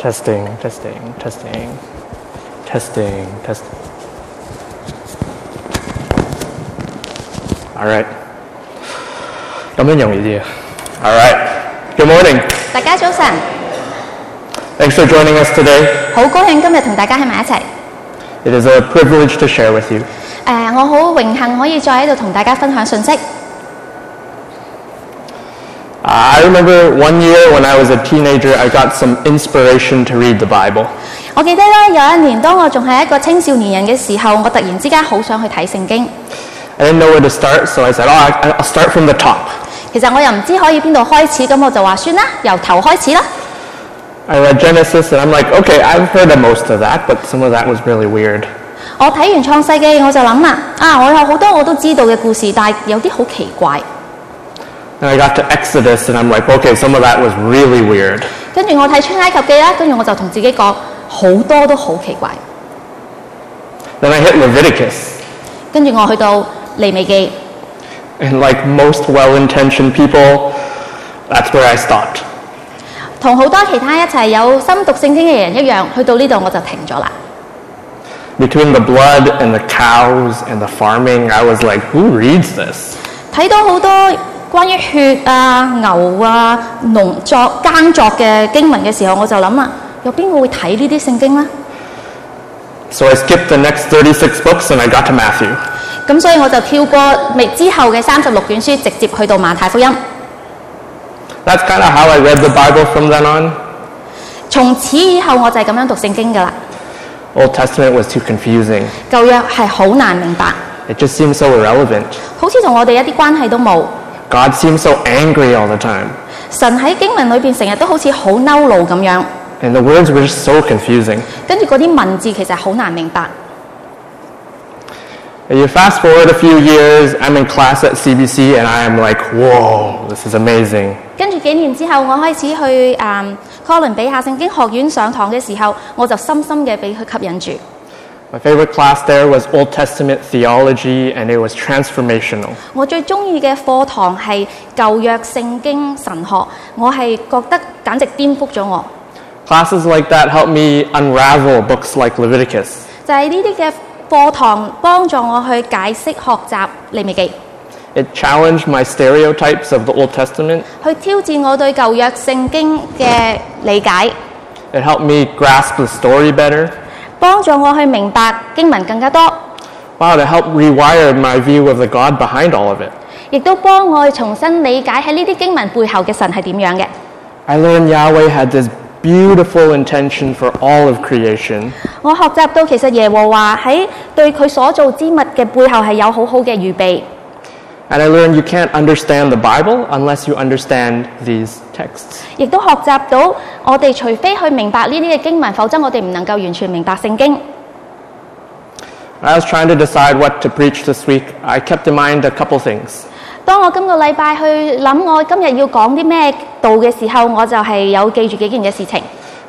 testing, testing, testing, testing, testing. All right. 咁样容易啲啊。All right. Good morning. 大家早晨， Thanks for joining us today. 好高兴今日同大家喺埋一齐。 It is a privilege to share with you. 诶、我好荣幸可以再喺度同大家分享信息。 I remember one year when I was a teenager, I got some inspiration to read the Bible. 我记得咧有一年，当我仲系一个青少年人嘅时候，我突然之间好想去睇圣经。 I didn't know where to start, so I said, oh, I, I'll start from the top. 其实我又唔知可以边度开始，咁我就话算啦，由头开始啦。 I read Genesis, and I'm like, okay, I've heard of most of that, but some of that was really weird. 我睇完创世记，我就谂啦，啊，我有好多我都知道嘅故事，但系有啲好奇怪。 And I got to Exodus, and I'm like, okay, some of that was really weird. 跟住我睇出埃及记啦，跟住我就同自己讲，好多都好奇怪。 Then I hit Leviticus, 跟住我去到利未记， and like most well-intentioned people, that's where I stopped. 同好多其他一齐有深读圣经嘅人一样，去到呢度我就停咗啦。 Between the blood and the cows and the farming, I was like, who reads this? 睇到好多 關於血啊、牛啊、農作耕作嘅經文嘅時候，我就諗啦，有邊個會睇呢啲聖經呢？So I skipped the next 36 books, and I got to Matthew. 咁所以我就跳過未之後嘅三十六卷書，直接去到馬太福音。That's kind of how I read the Bible from then on. 從此以後我就係咁樣讀聖經噶啦。Old Testament was too confusing. 舊約係好難明白，It just seemed so irrelevant. 好似同我哋一啲關係都冇。God seemed so angry all the time. 神喺经文里边成日都好似好嬲怒咁样， And the words were just so confusing. 跟住嗰啲文字其实好难明白。 And you fast forward a few years, I'm in class at CBC, and I am like, whoa, this is amazing. 跟住几年之后，我开始去诶、嗯哥伦比亚圣经学院上堂嘅时候，我就深深嘅被佢吸引住。 My favorite class there was Old Testament theology, and it was transformational. 我最中意嘅课堂系旧约圣经神学，我系觉得简直颠覆咗我。 Classes like that helped me unravel books like Leviticus. 就系呢啲嘅课堂帮助我去解释学习利未记， It challenged my stereotypes of the Old Testament. 去挑战我对旧约圣经嘅理解， It helped me grasp the story better. 帮助我去明白经文更加多， Wow, it helped rewire my view of the God behind all of it. 亦都帮我去重新理解喺呢啲经文背后嘅神系点样嘅。 I learned Yahweh had this beautiful intention for all of creation. 我学习到其实耶和华喺对佢所造之物嘅背后系有好好嘅预备， And I learned you can't understand the Bible unless you understand these texts. 亦都學習到我哋除非去明白呢啲嘅經文，否則我哋唔能夠完全明白聖經。I was trying to decide what to preach this week, I kept in mind a couple things. 當我今個禮拜去諗我今日要講啲咩道嘅時候，我就係有記住幾件嘅事情。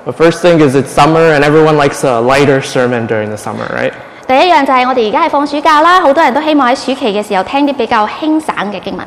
The first thing is it's summer and everyone likes a lighter sermon during the summer, right? 第一樣就係我哋而家係放暑假啦，好多人都希望喺暑期嘅時候聽啲比較輕省嘅經文。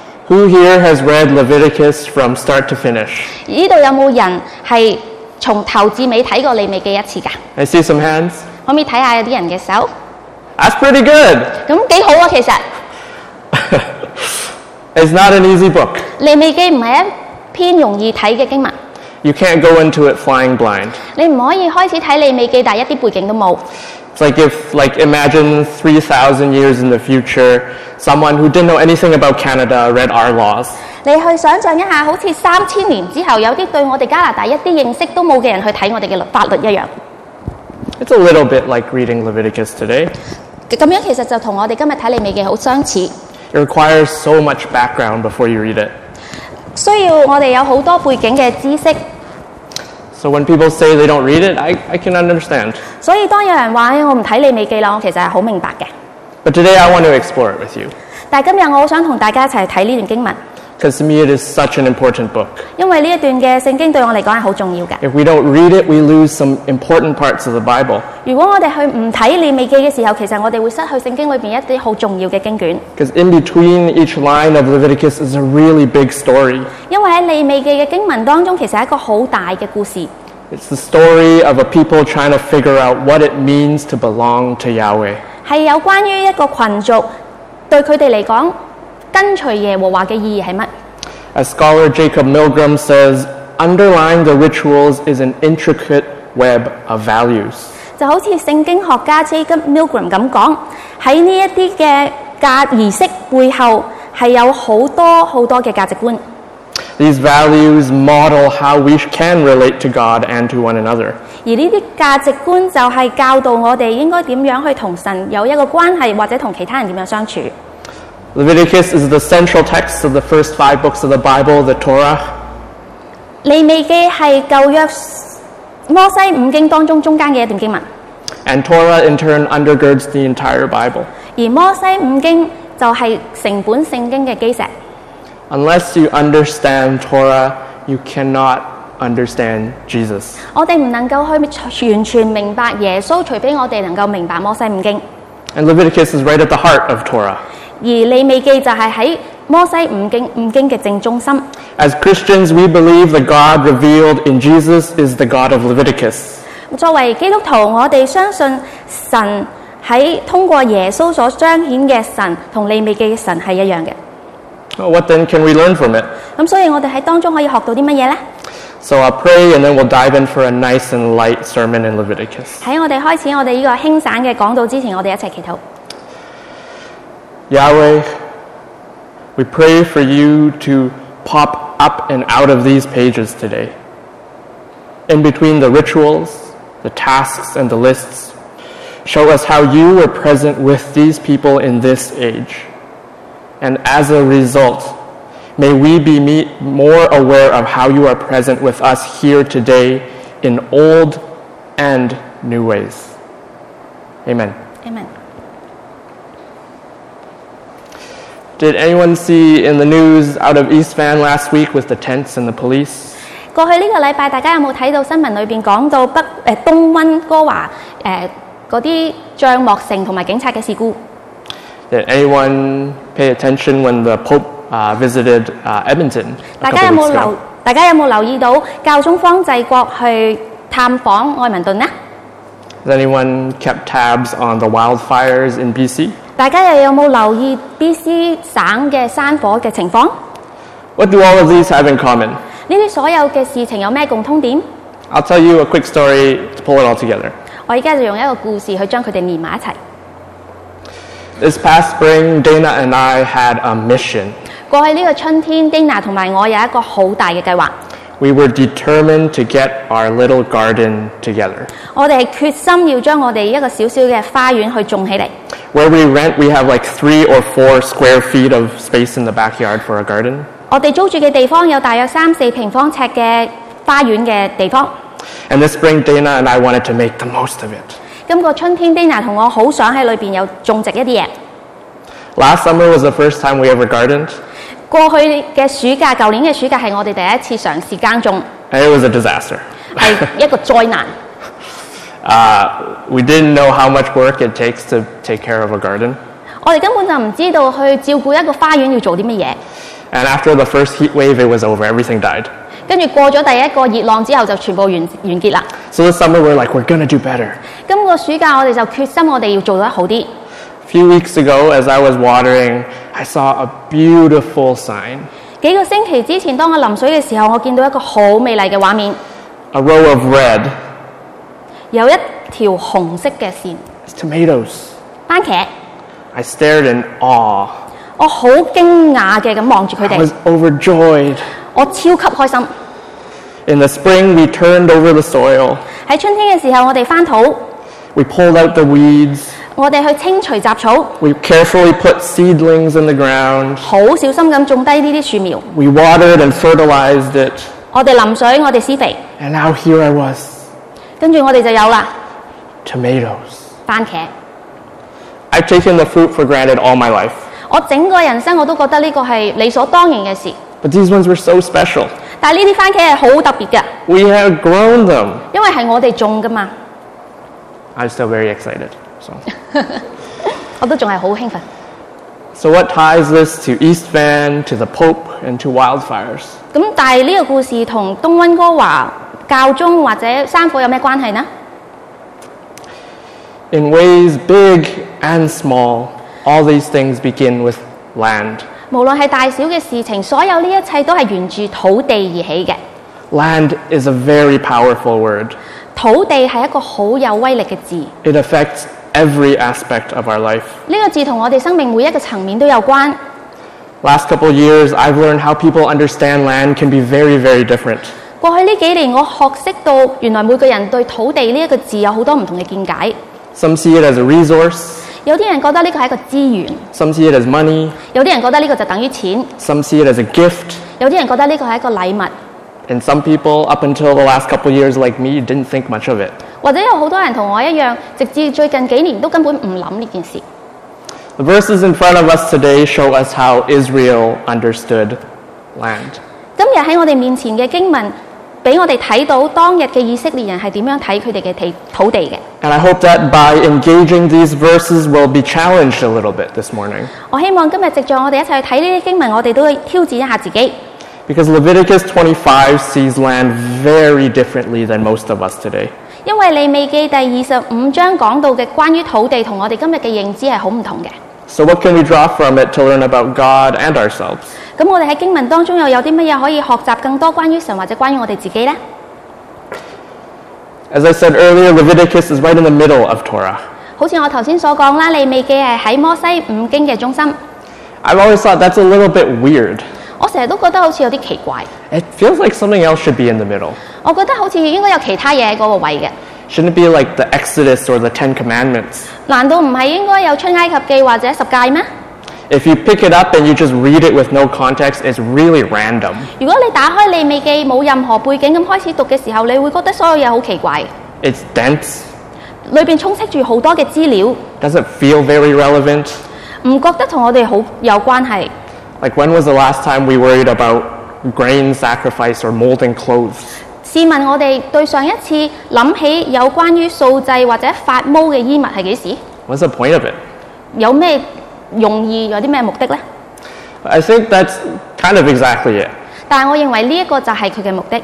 Who here has read Leviticus from start to finish? 呢度有冇人系从头至尾睇过利未记一次㗎？ I see some hands. 可唔可以睇下有啲人嘅手？ That's pretty good. 咁几好啊，其实 It's not an easy book. 利未记唔系一篇容易睇嘅经文， You can't go into it flying blind. 你唔可以开始睇利未记，但系一啲背景都冇。 It's like if, like, imagine 3,000 years in the future, someone who didn't know anything about Canada read our laws. 你去想象一下，好似三千年之后，有啲对我哋加拿大一啲认识都冇嘅人去睇我哋嘅律法律一样。 It's a little bit like reading Leviticus today. 咁样其实就同我哋今日睇利未记好相似， It requires so much background before you read it. 需要我哋有好多背景嘅知识。 So when people say they don't read it, I, I can understand. 所以当有人话哎我唔睇利未记啦，我其实系好明白嘅。 But today I want to explore it with you. 但系今日我好想同大家一齐睇呢段经文， Because to me it is such an important book. 因为呢一段嘅圣经对我嚟讲系好重要嘅。 If we don't read it, we lose some important parts of the Bible. 如果我哋去唔睇利未记嘅时候，其实我哋会失去圣经里边一啲好重要嘅经卷， Because in between each line of Leviticus is a really big story. 因为喺利未记嘅经文当中，其实系一个好大嘅故事， It's the story of a people trying to figure out what it means to belong to Yahweh. 系有关于一个群族对佢哋嚟讲 跟隨耶和華嘅意義係乜？As scholar Jacob Milgram says, underlying the rituals is an intricate web of values. 就好似聖經學家 Jacob Milgram 咁講，喺呢一啲嘅價儀式背後係有好多好多嘅價值觀。These values model how we can relate to God and to one another. 而呢啲價值觀就係教導我哋應該點樣去同神有一個關係，或者同其他人點樣相處。Leviticus is the central text of the first five books of the Bible, the Torah. 利未记系旧约摩西五经当中中间嘅一段经文， And Torah, in turn, undergirds the entire Bible. 而摩西五经就系成本圣经嘅基石。 Unless you understand Torah, you cannot understand Jesus. 我哋唔能够去完全明白耶稣，除非我哋能够明白摩西五经。 And Leviticus is right at the heart of Torah. 而利未記就係喺摩西五經五經嘅正中心。As Christians, we believe the God revealed in Jesus is the God of Leviticus. 作為基督徒，我哋相信神喺通過耶穌所彰顯嘅神同利未記嘅神係一樣嘅。What then can we learn from it? 咁所以我哋喺當中可以學到啲乜嘢咧？So I'll pray and then we'll dive in for a nice and light sermon in Leviticus. 喺我哋開始我哋呢個輕省嘅講道之前，我哋一齊祈禱。Yahweh, we pray for you to pop up and out of these pages today. In between the rituals, the tasks, and the lists, show us how you were present with these people in this age. And as a result, may we be more aware of how you are present with us here today in old and new ways. Amen. Amen。Did anyone see in the news out of East Van last week with the tents and the police? 过去呢个礼拜，大家有冇睇到新闻里边讲到北诶、呃、东温哥华诶嗰啲帐幕城同埋警察嘅事故？ Did anyone pay attention when the Pope uh, visited uh, Edmonton 大 a 家有 couple 冇 weeks 留 ago?？大家有冇留意到教宗方济各去探访爱民顿呢？ Has anyone kept tabs on the wildfires in BC? 大家又有冇留意 B.C 省嘅山火嘅情況？What do all of these have in common? 呢啲所有嘅事情有咩共通點？I'll tell you a quick story to pull it all together. 我而家就用一個故事去將佢哋連埋一齊。This past spring, Dana and I had a mission. 過去呢個春天，Dana 同埋我有一個好大嘅計劃，We were determined to get our little garden together. 我哋系决心要将我哋一个小小嘅花园去种起嚟。 Where we rent, we have like three or four square feet of space in the backyard for a garden. 我哋租住嘅地方有大约三四平方尺嘅花园嘅地方。 And this spring, Dana and I wanted to make the most of it. 今个春天，Dana 同我好想喺里边有种植一啲嘢。 Last summer was the first time we ever gardened, 過去嘅暑假，舊年嘅暑假係我哋第一次嘗試耕種 it was a disaster. 係一個災難。Uh, we didn't know how much work it takes to take care of a garden. 我哋根本就唔知道去照顧一個花園要做啲乜嘢。And after the first heat wave, it was over. Everything died. 跟住過咗第一個熱浪之後，就全部完完結啦。So this summer, we're like, we're gonna do better. 今個暑假我哋就決心，我哋要做得好啲。A few weeks ago, as I was watering, I saw a beautiful sign 几个星期之前，当我淋水嘅时候，我见到一个好美丽嘅画面， a row of red 有一条红色嘅线， it's tomatoes. 番茄。 I stared in awe. 我好惊讶嘅咁望住佢 I 哋 was，overjoyed. 我超级开心。 In the spring, we turned over the soil. 喺春天嘅时候，我哋翻土， We pulled out the weeds. 我哋去清除杂草， We carefully put seedlings in the ground. 好小心咁种低呢啲树苗。 We watered and fertilized it. 我哋淋水，我哋施肥， And now here I was, 跟住我哋就有啦 tomatoes. 番茄。 I've taken the fruit for granted all my life, 我整个人生我都觉得呢个系理所当然嘅事， but these ones were so special. 但系呢啲番茄系好特别嘅， We have grown them. 因为系我哋种噶嘛， I'm still very excited. So, 我都仲系好兴奋。 so what ties this to East Van, to the Pope, and to wildfires? 咁但系呢个故事同东温哥华教宗或者山火有咩关系呢？ In ways big and small, all these things begin with land. 无论系大小嘅事情，所有呢一切都系沿住土地而起嘅。 Land is a very powerful word. 土地系一个好有威力嘅字， It affects every aspect of our life. 呢、个字同我哋生命每一个层面都有关。 Last couple of years, I've learned how people understand land can be very, very different. 过去呢几年，我学识到原来每个人对土地呢一个字有好多唔同嘅见解。 Some see it as a resource, 有啲人觉得呢个系一个资源， some see it as money, 有啲人觉得呢个就等于钱， some see it as a gift, 有啲人觉得呢个系一个礼物， and some people, up until the last couple of years, like me, didn't think much of it. 或者有好多人同我一样，直至最近几年都根本唔谂呢件事。 The verses in front of us today show us how Israel understood land. 今日喺我哋面前嘅经文，俾我哋睇到当日嘅以色列人系点样睇佢哋嘅地土地嘅。 And I hope that by engaging these verses, we'll be challenged a little bit this morning. 我希望今日藉着我哋一齐去睇呢啲经文，我哋都会挑战一下自己。 Because Leviticus 25 sees land very differently than most of us today. 因為利未記第二十五章講到嘅關於土地同我哋今日嘅認知係好唔同嘅。So, what can we draw from it to learn about God and ourselves? 咁我哋喺經文當中又有啲乜嘢可以學習更多關於神或者關於我哋自己呢？As I said earlier, Leviticus is right in the middle of Torah. 好似我頭先所講啦，利未記係喺摩西五經嘅中心。I've always thought that's a little bit weird. 我成日都覺得好似有啲奇怪，It feels like something else should be in the middle. 我觉得好似应该有其他嘢喺嗰个位嘅。 Shouldn't it be like the Exodus or the Ten Commandments? 难道唔系应该有出埃及记或者十诫咩？ If you pick it up and you just read it with no context, it's really random. 如果你打开利未记冇任何背景咁开始读嘅时候，你会觉得所有嘢好奇怪， It's dense. 里边充斥住好多嘅资料， Doesn't feel very relevant. 唔觉得同我哋好有关系。 Like, when was the last time we worried about grain sacrifice or molding clothes? 试问我哋对上一次谂起有关于素祭或者发毛嘅衣物系几时？ What's the point of it? 有咩用意？有啲咩目的呢？ I think that's kind of exactly it. 但系我认为呢一个就系佢嘅目的。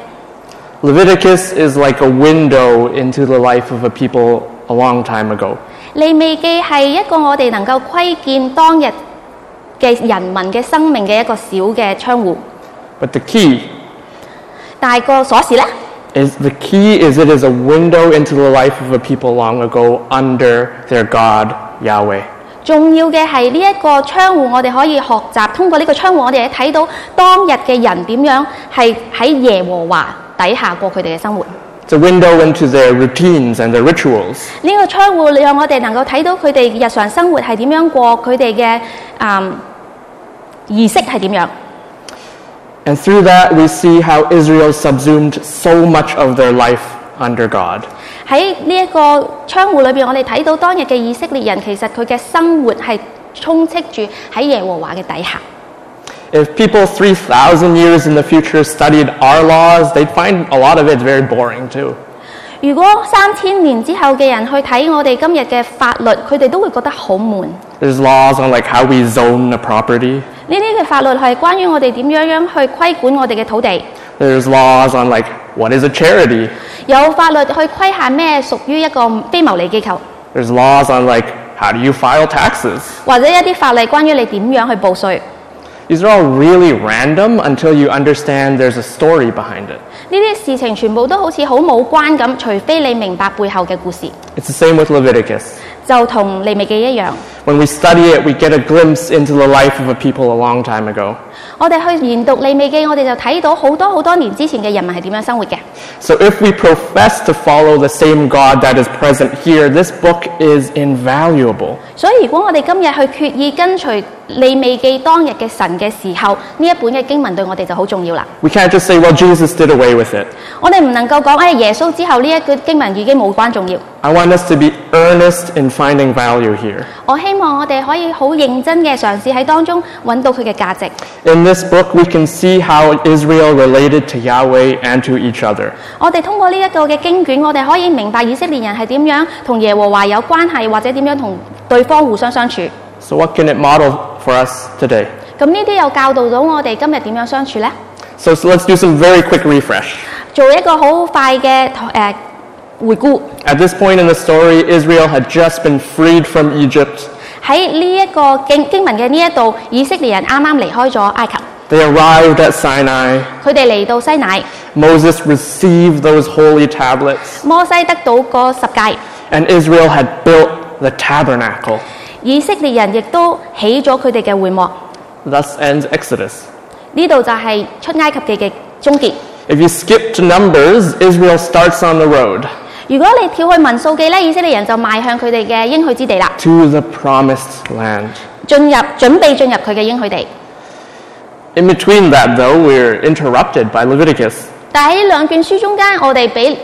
Leviticus is like a window into the life of a people a long time ago. 利未记系一个我哋能够窥见当日嘅人民嘅生命嘅一个小嘅窗户， But the key 但系个锁匙呢， is the key is it is a window into the life of a people long ago under their God Yahweh. 重要嘅系呢一个窗户，我哋可以学习通过呢个窗户，我哋睇到当日嘅人点样系喺耶和华底下过佢哋嘅生活。 It's a window into their routines and their rituals. 呢个窗户让我哋能够睇到佢哋日常生活系点样过，佢哋嘅嗯仪式系点样。 And through that, we see how Israel subsumed so much of their life under God. 喺呢一个窗户里边，我哋睇到当日嘅以色列人其实佢嘅生活系充斥住喺耶和华嘅底下。 If people 3,000 years in the future studied our laws, they'd find a lot of it very boring too. 如果三千年之后嘅人去睇我哋今日嘅法律，佢哋都会觉得好闷。 呢 There's laws on like how we zone a property. 啲嘅法律系关于我哋点样样去规管我哋嘅土地， There's laws on like what is a charity. 有法律去规限咩属于一个非牟利机构， There's laws on like how do you file taxes. 或者一啲法例关于你点样去报税。 These are all really random until you understand there's a story behind it. 呢啲事情全部都好似好冇关咁，除非你明白背后嘅故事， It's the same with Leviticus. 就同利未記一樣。When we study it, we get a glimpse into the life of a people a long time ago. 我哋去研讀利未記，我哋就睇到好多好多年之前嘅人民係點樣生活嘅。So if we profess to follow the same God that is present here, this book is invaluable. 所以如果我哋今日去决意跟随利未记当日嘅神嘅时候，呢一本嘅经文对我哋就好重要啦。 We can't just say, well, Jesus did away with it. 我哋唔能够讲诶、哎耶稣之后呢一句经文已经冇关重要。 I want us to be earnest in finding value here. 我希望我哋可以好认真嘅尝试喺当中揾到佢嘅价值。 In this book, we can see how Israel related to Yahweh and to each other. 我哋通過呢一個嘅經卷，我哋可以明白以色列人係點樣同耶和華有關係，或者點樣同對方互相相處。So, what can it model for us today? 咁呢啲又教導到我哋今日點樣相處呢？So, let's do some very quick refresh. 做一個好快嘅誒、呃回顧。At this point in the story, Israel had just been freed from Egypt. 喺呢一個經經文嘅呢一度，以色列人啱啱離開咗埃及，They arrived at Sinai. 佢哋嚟到西乃， Moses received those holy tablets, 摩西得到个十戒， and Israel had built the tabernacle. 以色列人亦都起咗佢哋嘅会幕。 Thus ends Exodus. 呢度就系出埃及记嘅终结。 If you skip to Numbers, Israel starts on the road 如果你跳去民数记咧，以色列人就迈向佢哋嘅应许之地啦， to the promised land. 进入准备进入佢嘅应许地。 In between that, though, we're interrupted by Leviticus. 但喺两卷书中间，我哋俾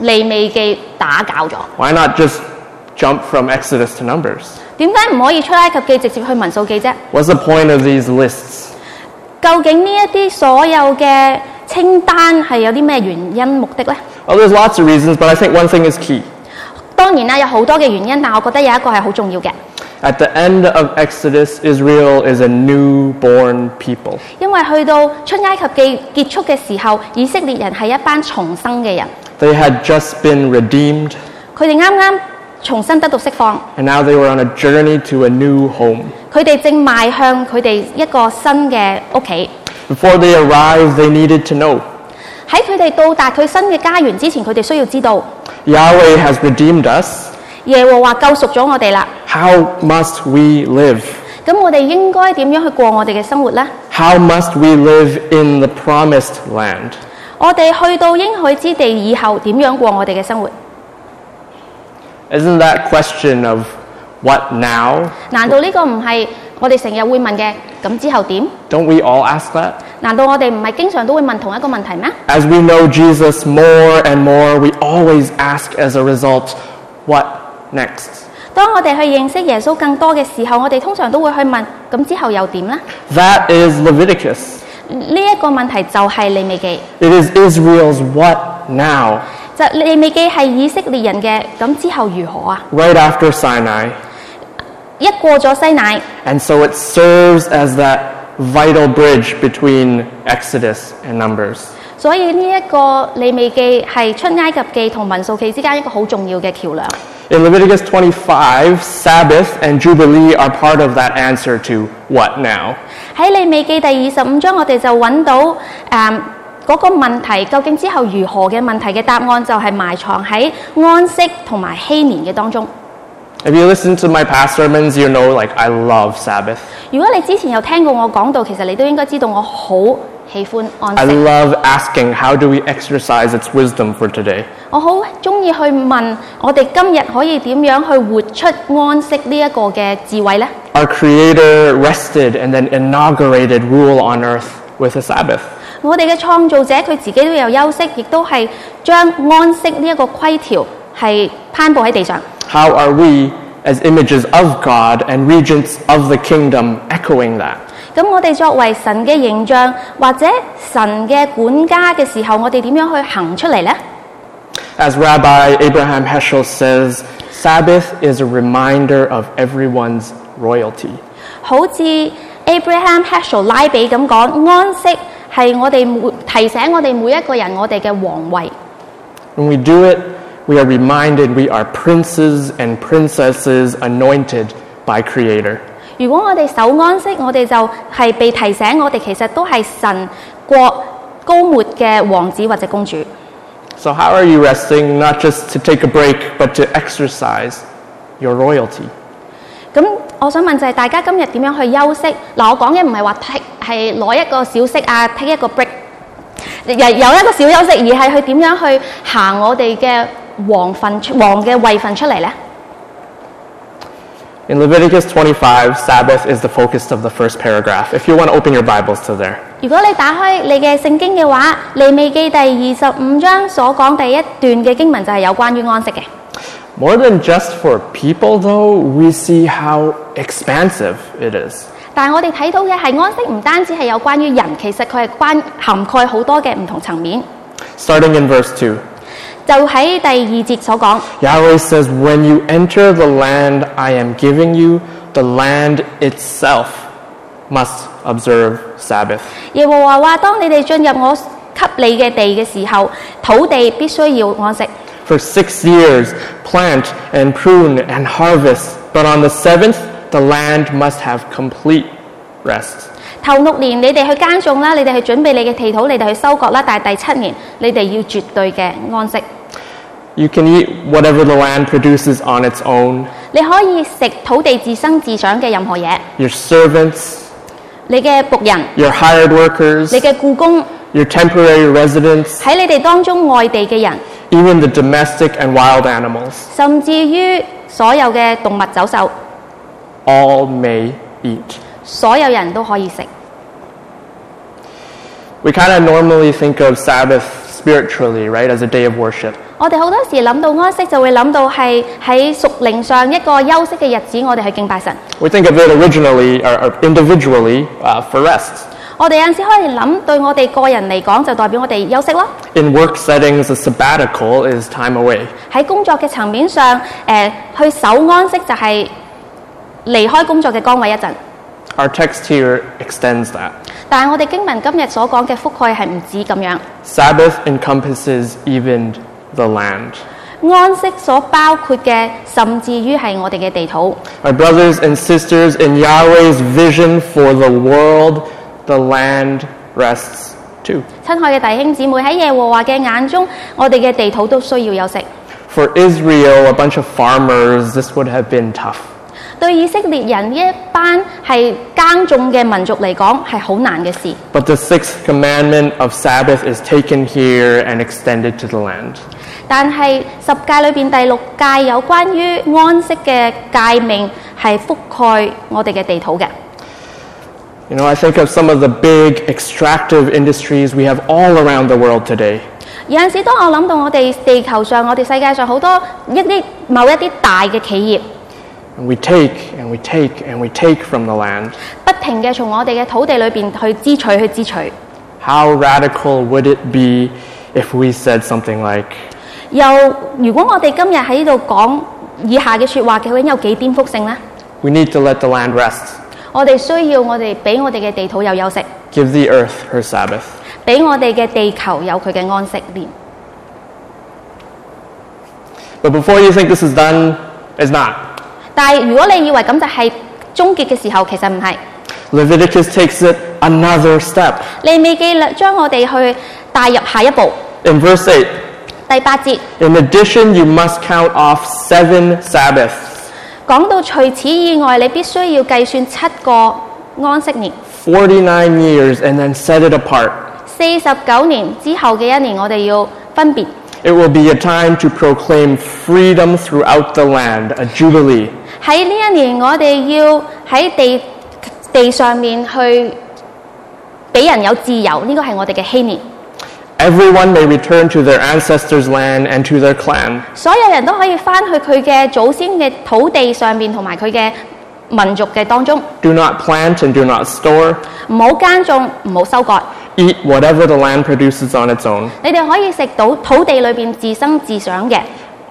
利未记打搅咗。 Why not just jump from Exodus to Numbers? 点解唔可以出埃及记直接去民数记啫？ What's the point of these lists? 究竟呢一啲所有嘅清单系有啲咩原因目的呢？ Well, there's lots of reasons, but I think one thing is key. 当然啦，有好多嘅原因，但我觉得有一个系好重要嘅， At the end of Exodus, Israel is a newborn people. 因为去到出埃及记结束嘅时候，以色列人系一班重生嘅人， They had just been redeemed, 佢哋啱啱重新得到释放， and now they were on a journey to a new home. 佢哋正迈向佢哋一个新嘅屋企。 Before they arrived, they needed to know 喺佢哋到达佢新嘅家园之前，佢哋需要知道 Yahweh has redeemed us. 耶和华救赎咗我哋啦。 How must we live? 咁我哋应该点样去过我哋嘅生活呢？ How must we live in the promised land? 我哋去到应许之地以后，点样过我哋嘅生活？ Isn't that question of what now? 难道呢个唔系我哋成日会问嘅？咁之后点？ Don't we all ask that? 难道我哋唔系经常都会问同一个问题咩？ As we know Jesus more and more, we always ask as a result, what next? 當我哋去認識耶穌更多嘅時候，我哋通常都會去問：咁之後又點呢？That is Leviticus. 呢、一個問題就係利未記，It is Israel's what now? 就利未記係以色列人嘅。咁之後如何啊？Right after Sinai. 一過咗西乃，And so it serves as that vital bridge between Exodus and Numbers. 所以呢一個利未記係出埃及記同民數記之間一個好重要嘅橋梁。In Leviticus 25, Sabbath and Jubilee are part of that answer to what now? 喺利未记第二十五章，我哋就揾到诶嗰、个问题，究竟之后如何嘅问题嘅答案，就系埋藏喺安息同埋禧年嘅当中。 If you listen to my past sermons, you know like I love Sabbath. 如果你之前有听过我讲到，其实你都应该知道我好 喜欢安 I 息， love asking how do we exercise its wisdom for today? 我好中意去问我哋今日可以点样去活出安息呢一个嘅智慧呢？ Our Creator rested and then inaugurated rule on earth with a Sabbath. 我哋嘅创造者佢自己都有休息，亦都系将安息呢一个规条系颁布喺地上。 How are we, as images of God and regents of the kingdom, echoing that? 咁我哋作为神嘅形象或者神嘅管家嘅时候，我哋点样去行出嚟呢？ As Rabbi Abraham Heschel says, Sabbath is a reminder of everyone's royalty. 好似 Abraham Heschel 拉比咁讲，安息系我哋每提醒我哋每一个人我哋嘅皇位。 When we do it, we are reminded we are princes and princesses anointed by Creator. 如果我哋守安息，我哋就係被提醒，我哋其實都係神國高末嘅王子或者公主。So, how are you resting, not just to take a break, but to exercise your royalty? 咁我想問就係大家今日點樣去休息？嗱，我講嘅唔係話 take 係攞一個小息啊，take 一個 break。有有一個小休息，而係去點樣去行我哋嘅王份出王嘅位份出嚟呢？In Leviticus 25, Sabbath is the focus of the first paragraph. If you want to open your Bibles to there. 如果你打开你嘅圣经嘅话，利未记第二十五章所讲第一段嘅经文就系有关于安息嘅。 More than just for people, though, we see how expansive it is. 但系我哋睇到嘅系安息唔单止系有关于人，其实佢系关涵盖好多嘅唔同层面。 Starting in verse 2. 就喺第二节所讲， Yahweh says, When you enter the land I am giving you, the land itself must observe Sabbath. 耶和华话：当你哋进入我给你嘅地嘅时候，土地必须要安息。 For six years, plant and prune and harvest, but on the seventh, the land must have complete rest. 头六年你哋去耕种啦，你哋去准备你嘅地土，你哋去收割啦。但系第七年你哋要绝对嘅安息。 You can eat whatever the land produces on its own. 你可以食土地自生自长嘅任何嘢， Your servants, 你嘅仆人、 your hired workers, 你嘅雇工， your temporary residents, 喺你哋当中外地嘅人， even the domestic and wild animals, 甚至于所有嘅动物走兽， all may eat. 所有人都可以食。 We kind of normally think of Sabbath spiritually, right, as a day of worship. 我哋好多時諗到安息，就會諗到係喺屬靈上一個休息嘅日子，我哋去敬拜神。We think of it originally or, individually uh, for rest. 我哋有陣時可以諗，對我哋個人嚟講，就代表我哋休息咯。In work settings, a sabbatical is time away. 喺工作嘅層面上，誒、去守安息就係離開工作嘅崗位一陣。Our text here extends that. 但係我哋經文今日所講嘅覆蓋係唔止咁樣，Sabbath encompasses even the land. 安息所包括嘅，甚至于系我哋嘅地土。 My brothers and sisters, in Yahweh's vision for the world, the land rests too. 亲爱嘅弟兄姊妹喺耶和华嘅眼中，我哋嘅地土都需要休息。 For Israel, a bunch of farmers, this would have been tough. 对以色列人呢一班系耕种嘅民族嚟讲，系好难嘅事。 But the sixth commandment of Sabbath is taken here and extended to the land. 但系十戒里边第六戒有关于安息嘅诫命系覆盖我哋嘅地土嘅。 You know, I think of some of the big extractive industries we have all around the world today. 有阵时，当我谂到我哋地球上、我哋世界上好多一啲某一啲大嘅企业， And we take and we take and we take from the land. 不停嘅从我哋嘅土地里边去支取、去支取。 How radical would it be if we said something like, 又如果我哋今日喺呢度講以下嘅説話，究竟有幾顛覆性呢？we need to let the land rest, 我哋需要我哋俾我哋嘅地土有休息，give the earth her Sabbath? 俾我哋嘅地球有佢嘅安息年。But before you think this is done, it's not. 但係如果你以為咁就係終結嘅時候，其實唔係。Leviticus takes it another step. 利未記略將我哋去帶入下一步，In verse 8, 第八節 in addition, you must count off seven Sabbaths. 講到除此以外，你必須要計算七個安息年。Forty-nine years and then set it apart. 四十九年之後嘅一年，我哋要分別。It will be a time to proclaim freedom throughout the land, a jubilee. 喺呢一年，我哋要喺地地上面去俾人有自由，呢個係我哋嘅希年。Everyone may return to their ancestors' land and to their clan. 所有人都可以翻去佢嘅祖先嘅土地上面，同埋佢嘅民族嘅当中， Do not plant and do not store. 唔好耕种，唔好收割。 Eat whatever the land produces on its own. 你哋可以食到土地里边自生自长嘅。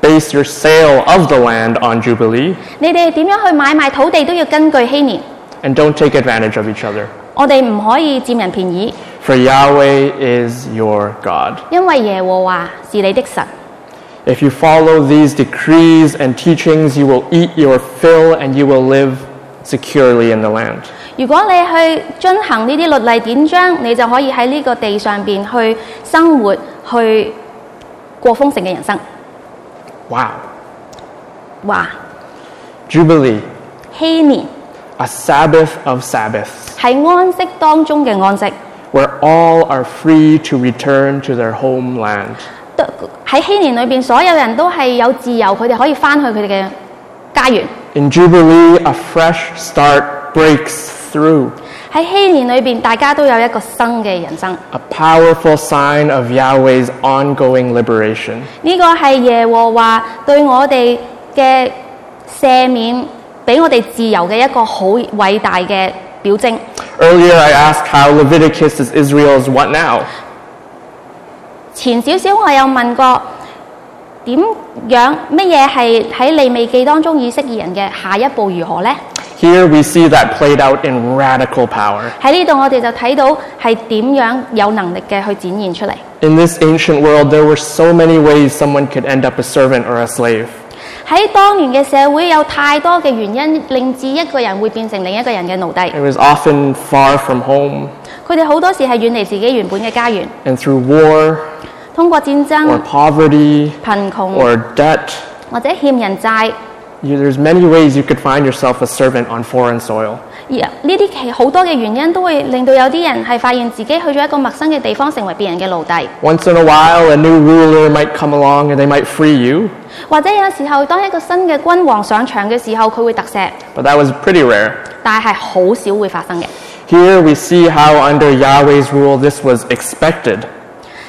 Base your sale of the land on Jubilee 你哋点样去买卖土地都要根据希年， and don't take advantage of each other. 我哋唔可以占人便宜， For Yahweh is your God. 因为耶和华是你的神。 If you follow these decrees and teachings, you will eat your fill and you will live securely in the land. 如果你去遵行呢啲律例典章，你就可以喺呢个地上边去生活，去过丰盛嘅人生。 Wow. 哇！ Jubilee, 希年 a Sabbath of Sabbaths. 系安息当中嘅安息， where all are free to return to their homeland. 都喺禧年里边，所有人都系有自由，佢哋可以翻去佢哋嘅家园。 In Jubilee, a fresh start breaks through, 喺禧年里边，大家都有一个新嘅人生。 a powerful sign of Yahweh's ongoing liberation. 呢个系耶和华对我哋嘅赦免， 俾我哋自由嘅一个好伟大嘅表征。 Earlier, I asked how Leviticus is Israel's what now? 前少少我有问过点样乜嘢系喺利未记当中以色列人嘅下一步如何呢？ Here we see that played out in radical power. 喺呢度我哋就睇到系点样有能力嘅去展现出嚟。 In this ancient world, there were so many ways someone could end up a servant or a slave. 喺当年嘅社会有太多嘅原因，令至一个人会变成另一个人嘅奴隶。 It was often far from home, 佢哋好多时系远离自己原本嘅家园， and through war 通过战 or 争、 poverty 贫穷 or debt, 或者欠人债。 you, there's many ways you could find yourself a servant on foreign soil. 而呢啲其好多嘅原因都會令到有啲人係發現自己去咗一個陌生嘅地方，成為別人嘅奴隸。Once in a while, a new ruler might come along and they might free you, 或者有時候當一個新嘅君王上場嘅時候，佢會特赦，but that was pretty rare. 但係好少會發生嘅。Here we see how, under Yahweh's rule, this was expected.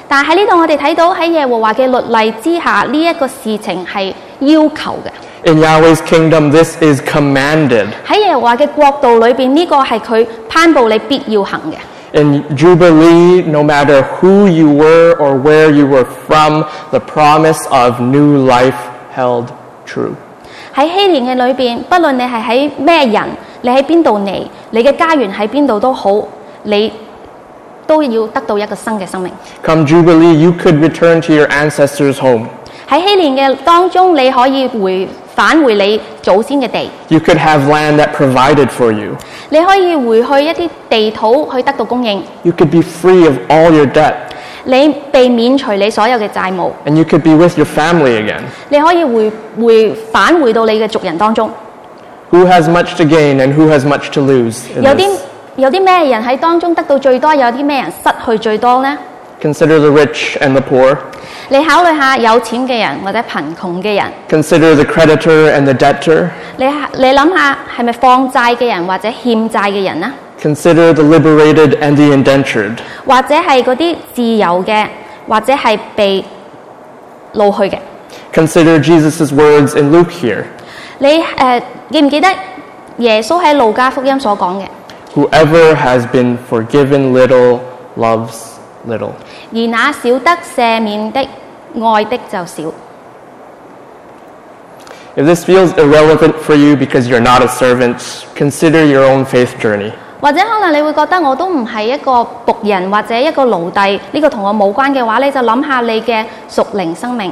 但係喺呢度我哋睇到喺耶和華嘅律例之下，呢、一個事情係要求嘅。In Yahweh's kingdom, this is commanded. 喺耶和华嘅国度里边，呢、个系佢颁布你必要行嘅。 In Jubilee, no matter who you were or where you were from, the promise of new life held true. 喺禧年嘅里边，不论你系喺咩人，你喺边度嚟，你嘅家园喺边度都好，你都要得到一个新嘅生命。 Come Jubilee, you could return to your ancestors' home. 喺禧年嘅当中，你可以回 返回你祖先嘅地，You could have land that provided for you. 你可以回去一啲地土去得到供應，You could be free of all your debt. 你被免除你所有嘅債務，And you could be with your family again. 你可以回回返回到你嘅族人當中。Who has much to gain and who has much to lose? 有啲有啲咩人喺當中得到最多，有啲咩人失去最多呢？Consider the rich and the poor. 你考虑下有钱嘅人或者贫穷嘅人， Consider the creditor and the debtor. 你你谂下系咪放债嘅人或者欠债嘅人呢？ Consider the liberated and the indentured. 或者系嗰啲自由嘅，或者系被掳去嘅。 Consider Jesus' words in Luke here. 你诶、呃、记唔记得耶稣喺路加福音所讲嘅？ Whoever has been forgiven little loves little. 而那少得赦免的，愛的就少。If this feels irrelevant for you because you're not a servant, consider your own faith journey. 或者可能你會覺得我都唔係一個仆人或者一個奴隸，呢、個同我冇關嘅話，你就諗下你嘅屬靈生命。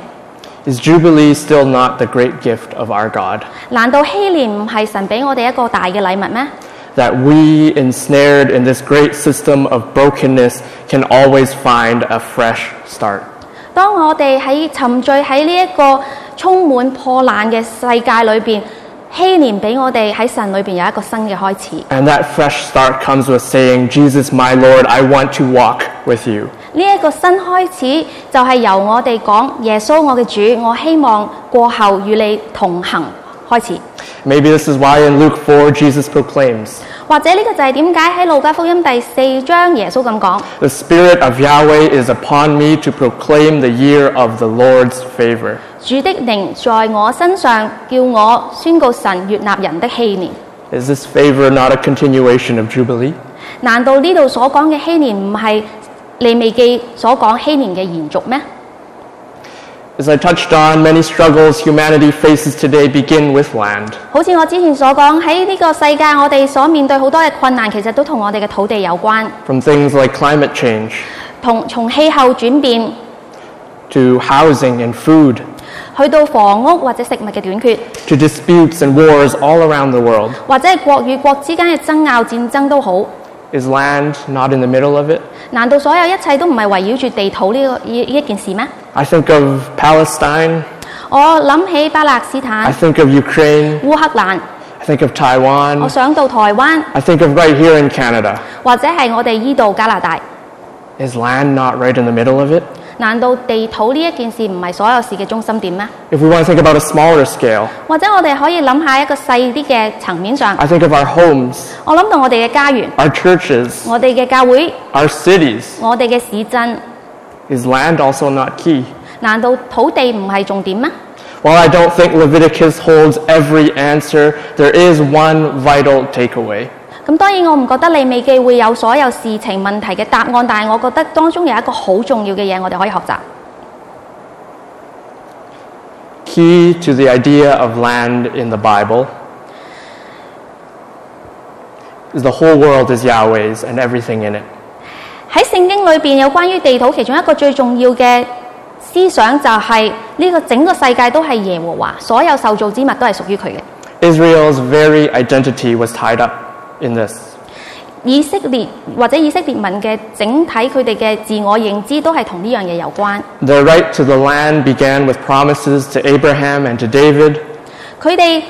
Is Jubilee still not the great gift of our God? 難道希年唔係神俾我哋一個大嘅禮物咩？That we, ensnared in this great system of brokenness, can always find a fresh start. 当我哋喺沉醉喺呢一个充满破烂嘅世界里边，禧年俾我哋喺神里边有一个新嘅开始。 And that fresh start comes with saying, Jesus, my Lord, I want to walk with you. 呢一个新开始就系由我哋讲耶稣我嘅主，我希望过后与你同行开始。 Maybe this is why in Luke 4, Jesus proclaims, 或者呢个就系点解喺路加福音第四章耶稣咁讲： The Spirit of Yahweh is upon me to proclaim the year of the Lord's favor. 主的灵在我身上，叫我宣告神悦纳人的禧年。 Is this favor not a continuation of Jubilee? 难道呢度所讲嘅禧年唔系利未记所讲禧年嘅延续咩？ As I touched on, many struggles humanity faces today begin with land. 好似我之前所讲，喺呢个世界我哋所面对好多嘅困难，其实都同我哋嘅土地有关， From things like climate change 同从气候转变 to housing and food 去到房屋或者食物嘅短缺， to disputes and wars all around the world. 或者系国与国之间嘅争拗战争都好。 Is land not in the middle of it? 难道所有一切都唔系围绕住地土呢、个呢呢一件事咩？ I think of Palestine. 我谂起巴勒斯 I 坦、 think of Ukraine. 乌克兰， I think of 我 Taiwan. 想到台湾， I think of right here in Canada. 或者系我哋依度加拿大。 Is land not right in the middle of it? 难道地土呢一件事唔系所有事嘅中心点咩？ If we want to think about a smaller scale, 或者我哋可以谂下一个细啲嘅层面上， I think of our homes, 我谂到我哋嘅家园、 our churches, 我哋嘅教会、 our cities. 我哋嘅市镇， Is land also not key? 难道土地唔系重点咩？ While I don't think Leviticus holds every answer, there is one vital takeaway. 咁當然我唔覺得利未記會有所有事情問題嘅答案，但係我覺得當中有一個好重要嘅嘢，我哋可以學習。Key to the idea of land in the Bible is the whole world is Yahweh's and everything in it. 喺聖經裏邊有關於地土其中一個最重要嘅思想就係呢個整個世界都係耶和華，所有受造之物都係屬於佢嘅。Israel's very identity was tied up in this. 以色列或者以色列民嘅整体佢哋嘅自我认知都系同呢样嘢有关。 Their right to the land began with promises to Abraham and to David. 佢哋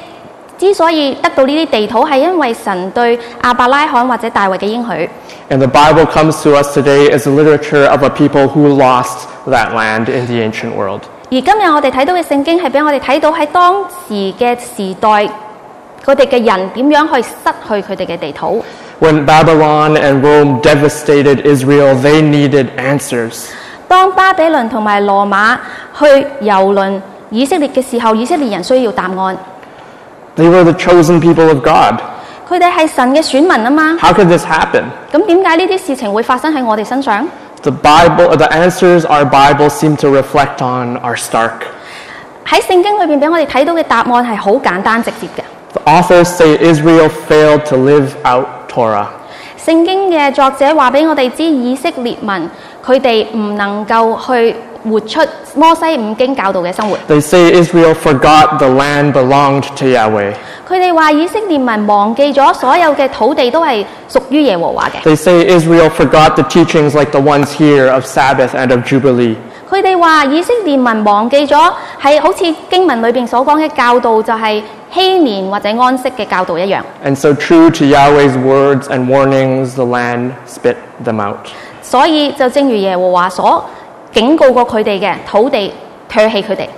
之所以得到呢啲地土，系因为神对亚伯拉罕或者大卫嘅应许。 And the Bible comes to us today as the literature of a people who lost that land in the ancient world. 而今日我哋睇到嘅圣经系俾我哋睇到喺当时嘅时代， 佢哋嘅人点样去失去佢哋嘅地土。 When Babylon and Rome devastated Israel, they needed answers. 当巴比伦同埋罗马去蹂躏以色列嘅时候，以色列人需要答案。 They were the chosen people of God. 佢哋系神嘅选民啊嘛， How could this happen? 咁点解呢啲事情会发生喺我哋身上？ The Bible, the answers our Bible seem to reflect on are stark. 喺圣经里边俾我哋睇到嘅答案系好简单直接嘅。 The authors say Israel failed to live out Torah. 圣经嘅作者话俾我哋知，以色列民佢哋唔能够去活出摩西五经教导嘅生活。 They say Israel forgot the land belonged to Yahweh. 佢哋话以色列民忘记咗所有嘅土地都系属于耶和华嘅。 They say Israel forgot the teachings like the ones here of Sabbath and of Jubilee. 佢哋话以色列民忘记咗系好似经文里边所讲嘅教导，就系 禧年或者安息嘅教导一样。 And so, true to Yahweh's words and warnings, the land spit them out. 所以就正如耶和华所警告过佢哋嘅土地唾弃佢哋。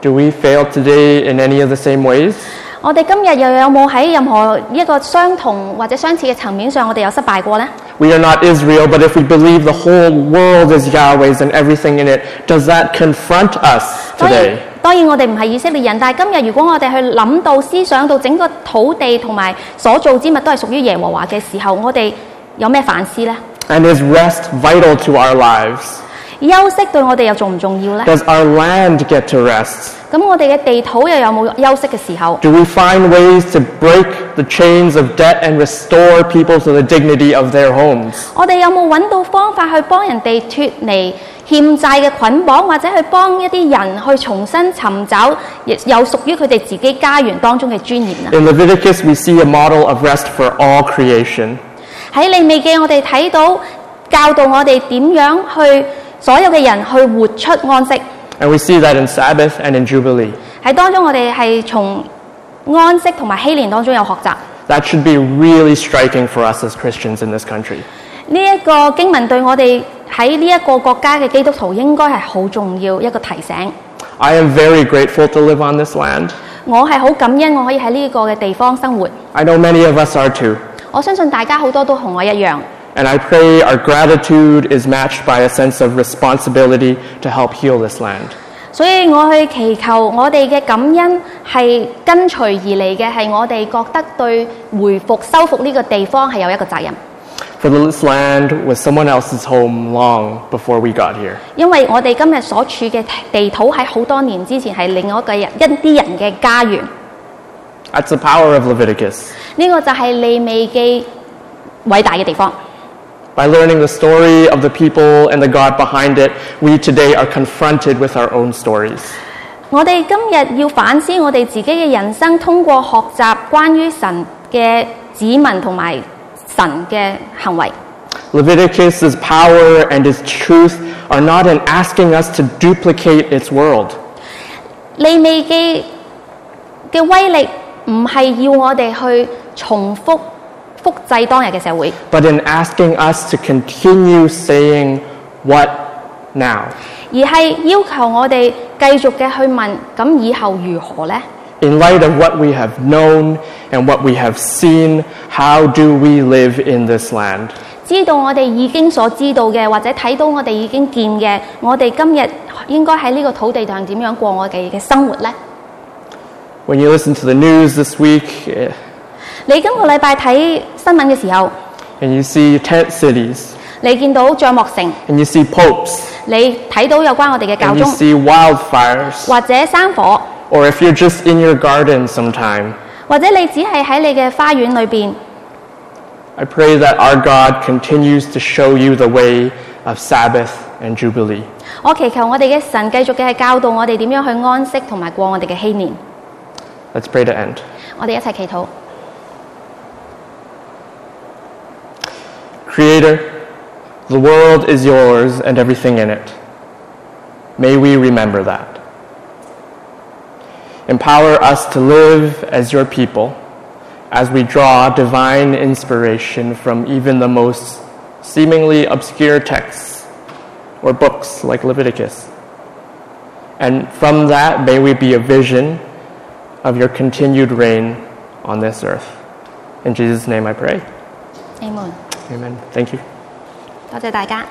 Do we fail today in any of the same ways? 我哋今日又有冇喺任何一个相同或者相似嘅层面上，我哋有失败过呢？ We are not Israel, but if we believe the whole world is Yahweh's and everything in it, does that confront us 当然 today?， 當然我哋唔係以色列人，但係今日如果我哋去諗到、思想到整個土地同埋所做之物都係屬於耶和華嘅時候，我哋有咩反思呢？And is rest vital to our lives? 休息對我哋又重唔重要呢？Does our land get to rest? 咁我哋嘅地土又有冇休息嘅時候？Do we find ways to break the chains of debt and restore people to the dignity of their homes? 我哋有冇揾到方法去幫人哋脱離欠債嘅捆綁，或者去幫一啲人去重新尋找亦有屬於佢哋自己家園當中嘅尊嚴啊？In Leviticus, we see a model of rest for all creation. 喺利未記，我哋睇到教導我哋點樣去所有嘅人去活出安息。And we see that in Sabbath and in Jubilee. 喺當中，我哋係從安息同埋禧年當中有學習。That should be really striking for us as Christians in this country. 呢一個經文對我哋喺呢一個國家嘅基督徒應該係好重要一個提醒。I am very grateful to live on this land. 我係好感恩，我可以喺呢個嘅地方生活。I know many of us are too. 我相信大家好多都同我一樣。And I pray our gratitude is matched by a sense of responsibility to help heal this land. 所以我去祈求我哋嘅感恩系跟随而嚟嘅，系我哋觉得对回复、修复呢个地方系有一个责任。 For this land was someone else's home long before we got here. 因为我哋今日所处嘅地土喺好多年之前系另外一个人一啲人嘅家园， That's the power of Leviticus. 呢、个就系利未记伟大嘅地方。 By learning the story of the people and the God behind it, we today are confronted with our own stories. 我哋今日要反思我哋自己嘅人生，通过学习关于神嘅指纹同埋神嘅行为。 Leviticus's power and its truth are not in asking us to duplicate its world. 利未记嘅威力唔系要我哋去重复 复制当日嘅社会， but in asking us to continue saying, What now? 而系要求我哋继续嘅去问：咁以后如何呢？ In light of what we have known and what we have seen, how do we live in this land? 知道我哋已经所知道嘅，或者睇到我哋已经见嘅，我哋今日应该喺呢个土地上点样过我哋嘅生活呢？ When you listen to the news this week eh, 你今个礼拜睇新闻嘅时候， and you see tent cities, 你见到帐幕城， and you see popes, 你睇到有关我哋嘅教 and you 宗， see wildfires, 或者山火， or if you're just in your garden sometime, 或者你只系喺你嘅花园里边， I pray that our God continues to show you the way of Sabbath and Jubilee. 我祈求我哋嘅神继续嘅系教导我哋点样去安息同埋过我哋嘅禧年。 Let's pray to end. 我哋一齐祈祷， Creator, the world is yours and everything in it. May we remember that. Empower us to live as your people as we draw divine inspiration from even the most seemingly obscure texts or books like Leviticus. And from that, may we be a vision of your continued reign on this earth. In Jesus' name I pray. Amen。Amen. Thank you. 多谢大家。